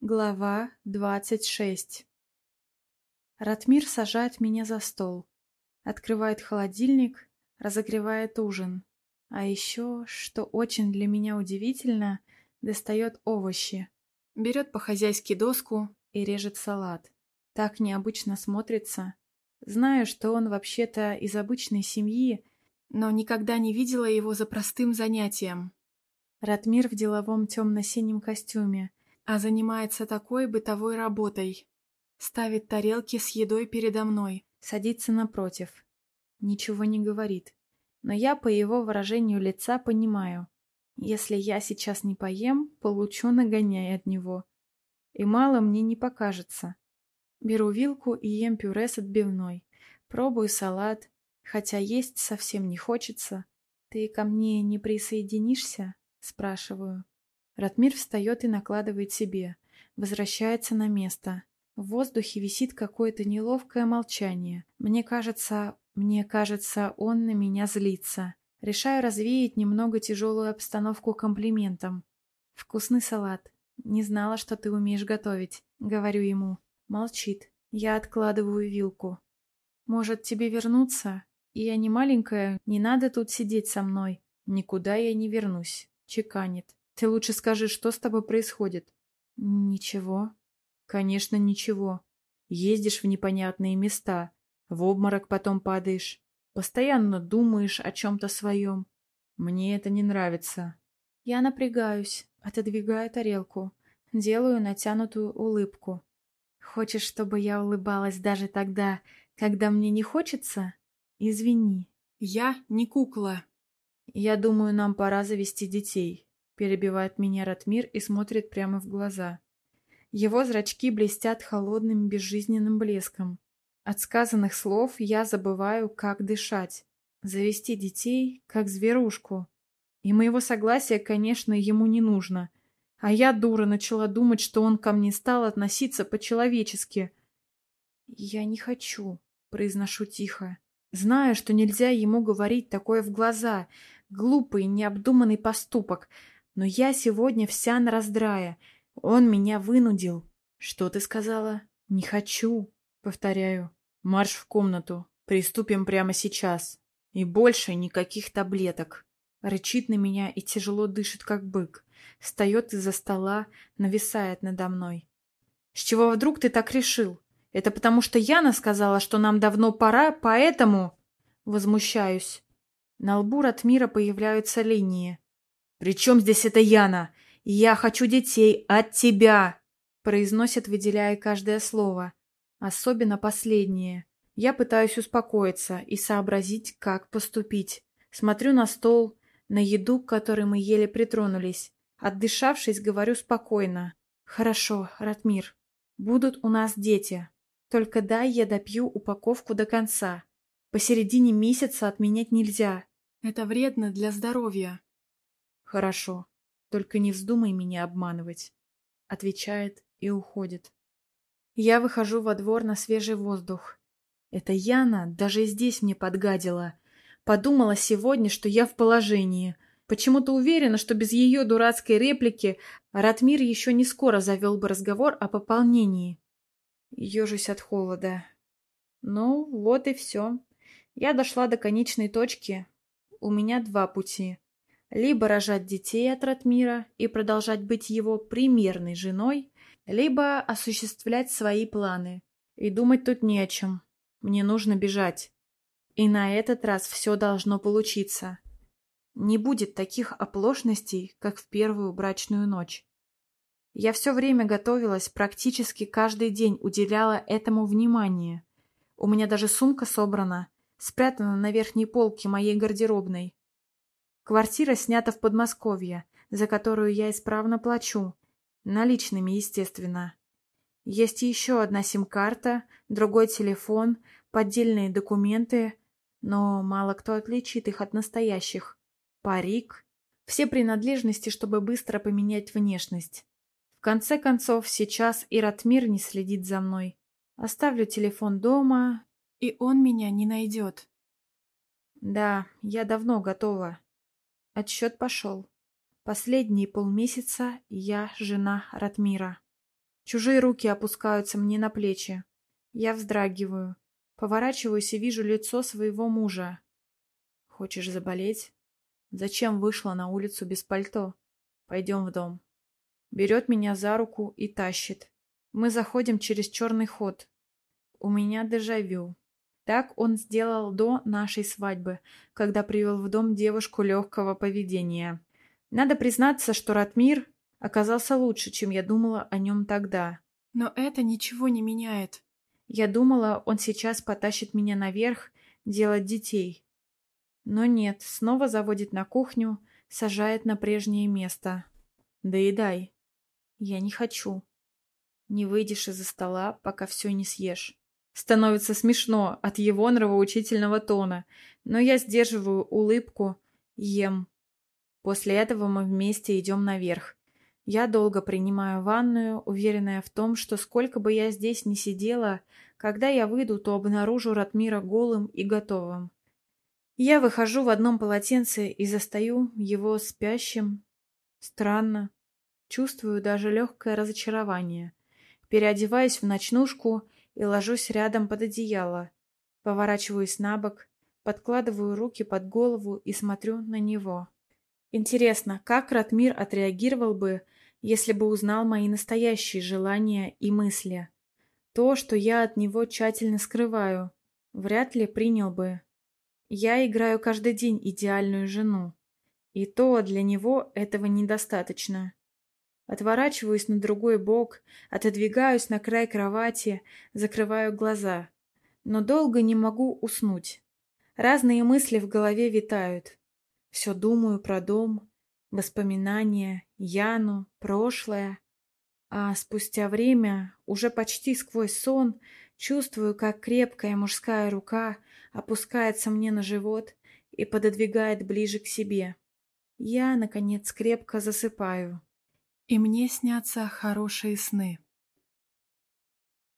Глава двадцать шесть Ратмир сажает меня за стол, открывает холодильник, разогревает ужин. А еще, что очень для меня удивительно, достает овощи. Берет по-хозяйски доску и режет салат. Так необычно смотрится. Знаю, что он вообще-то из обычной семьи, но никогда не видела его за простым занятием. Ратмир в деловом темно-синем костюме, а занимается такой бытовой работой. Ставит тарелки с едой передо мной, садится напротив. Ничего не говорит. Но я по его выражению лица понимаю. Если я сейчас не поем, получу нагоняй от него. И мало мне не покажется. Беру вилку и ем пюре с отбивной. Пробую салат, хотя есть совсем не хочется. Ты ко мне не присоединишься? Спрашиваю. Ратмир встает и накладывает себе. Возвращается на место. В воздухе висит какое-то неловкое молчание. Мне кажется, мне кажется, он на меня злится. Решаю развеять немного тяжелую обстановку комплиментом. «Вкусный салат. Не знала, что ты умеешь готовить», — говорю ему. Молчит. Я откладываю вилку. «Может, тебе вернуться? Я не маленькая, не надо тут сидеть со мной. Никуда я не вернусь», — чеканит. Ты лучше скажи, что с тобой происходит? Ничего. Конечно, ничего. Ездишь в непонятные места, в обморок потом падаешь, постоянно думаешь о чем-то своем. Мне это не нравится. Я напрягаюсь, отодвигаю тарелку, делаю натянутую улыбку. Хочешь, чтобы я улыбалась даже тогда, когда мне не хочется? Извини. Я не кукла. Я думаю, нам пора завести детей. Перебивает меня Ратмир и смотрит прямо в глаза. Его зрачки блестят холодным безжизненным блеском. От сказанных слов я забываю, как дышать. Завести детей, как зверушку. И моего согласия, конечно, ему не нужно. А я, дура, начала думать, что он ко мне стал относиться по-человечески. «Я не хочу», — произношу тихо. Знаю, что нельзя ему говорить такое в глаза. Глупый, необдуманный поступок — но я сегодня вся на раздрае. Он меня вынудил. Что ты сказала? Не хочу. Повторяю. Марш в комнату. Приступим прямо сейчас. И больше никаких таблеток. Рычит на меня и тяжело дышит, как бык. Встает из-за стола, нависает надо мной. С чего вдруг ты так решил? Это потому что Яна сказала, что нам давно пора, поэтому... Возмущаюсь. На лбу Ратмира появляются линии. «При чем здесь эта Яна? Я хочу детей от тебя!» произносит, выделяя каждое слово. Особенно последнее. Я пытаюсь успокоиться и сообразить, как поступить. Смотрю на стол, на еду, к которой мы еле притронулись. Отдышавшись, говорю спокойно. «Хорошо, Ратмир. Будут у нас дети. Только дай я допью упаковку до конца. Посередине месяца отменять нельзя. Это вредно для здоровья. «Хорошо, только не вздумай меня обманывать», — отвечает и уходит. Я выхожу во двор на свежий воздух. Это Яна даже здесь мне подгадила. Подумала сегодня, что я в положении. Почему-то уверена, что без ее дурацкой реплики Ратмир еще не скоро завел бы разговор о пополнении. Ежусь от холода. Ну, вот и все. Я дошла до конечной точки. У меня два пути либо рожать детей от Ратмира и продолжать быть его примерной женой, либо осуществлять свои планы. И думать тут не о чем. Мне нужно бежать. И на этот раз все должно получиться. Не будет таких оплошностей, как в первую брачную ночь. Я все время готовилась, практически каждый день уделяла этому внимание. У меня даже сумка собрана, спрятана на верхней полке моей гардеробной. Квартира снята в Подмосковье, за которую я исправно плачу. Наличными, естественно. Есть еще одна сим-карта, другой телефон, поддельные документы, но мало кто отличит их от настоящих. Парик. Все принадлежности, чтобы быстро поменять внешность. В конце концов, сейчас и Ратмир не следит за мной. Оставлю телефон дома, и он меня не найдет. Да, я давно готова. Отсчет пошел. Последние полмесяца я жена Ратмира. Чужие руки опускаются мне на плечи. Я вздрагиваю. Поворачиваюсь и вижу лицо своего мужа. Хочешь заболеть? Зачем вышла на улицу без пальто? Пойдем в дом. Берет меня за руку и тащит. Мы заходим через черный ход. У меня дежавю. Так он сделал до нашей свадьбы, когда привел в дом девушку легкого поведения. Надо признаться, что Ратмир оказался лучше, чем я думала о нем тогда. Но это ничего не меняет. Я думала, он сейчас потащит меня наверх делать детей. Но нет, снова заводит на кухню, сажает на прежнее место. Доедай. Я не хочу. Не выйдешь из-за стола, пока все не съешь. Становится смешно от его нравоучительного тона, но я сдерживаю улыбку, ем. После этого мы вместе идем наверх. Я долго принимаю ванную, уверенная в том, что сколько бы я здесь ни сидела, когда я выйду, то обнаружу Ратмира голым и готовым. Я выхожу в одном полотенце и застаю его спящим. Странно. Чувствую даже легкое разочарование. Переодеваюсь в ночнушку и ложусь рядом под одеяло. Поворачиваюсь на бок, подкладываю руки под голову и смотрю на него. Интересно, как Ратмир отреагировал бы, если бы узнал мои настоящие желания и мысли. То, что я от него тщательно скрываю, вряд ли принял бы. Я играю каждый день идеальную жену. И то для него этого недостаточно. Отворачиваюсь на другой бок, отодвигаюсь на край кровати, закрываю глаза. Но долго не могу уснуть. Разные мысли в голове витают. Все думаю про дом, воспоминания, Яну, прошлое. А спустя время, уже почти сквозь сон, чувствую, как крепкая мужская рука опускается мне на живот и пододвигает ближе к себе. Я, наконец, крепко засыпаю. И мне снятся хорошие сны.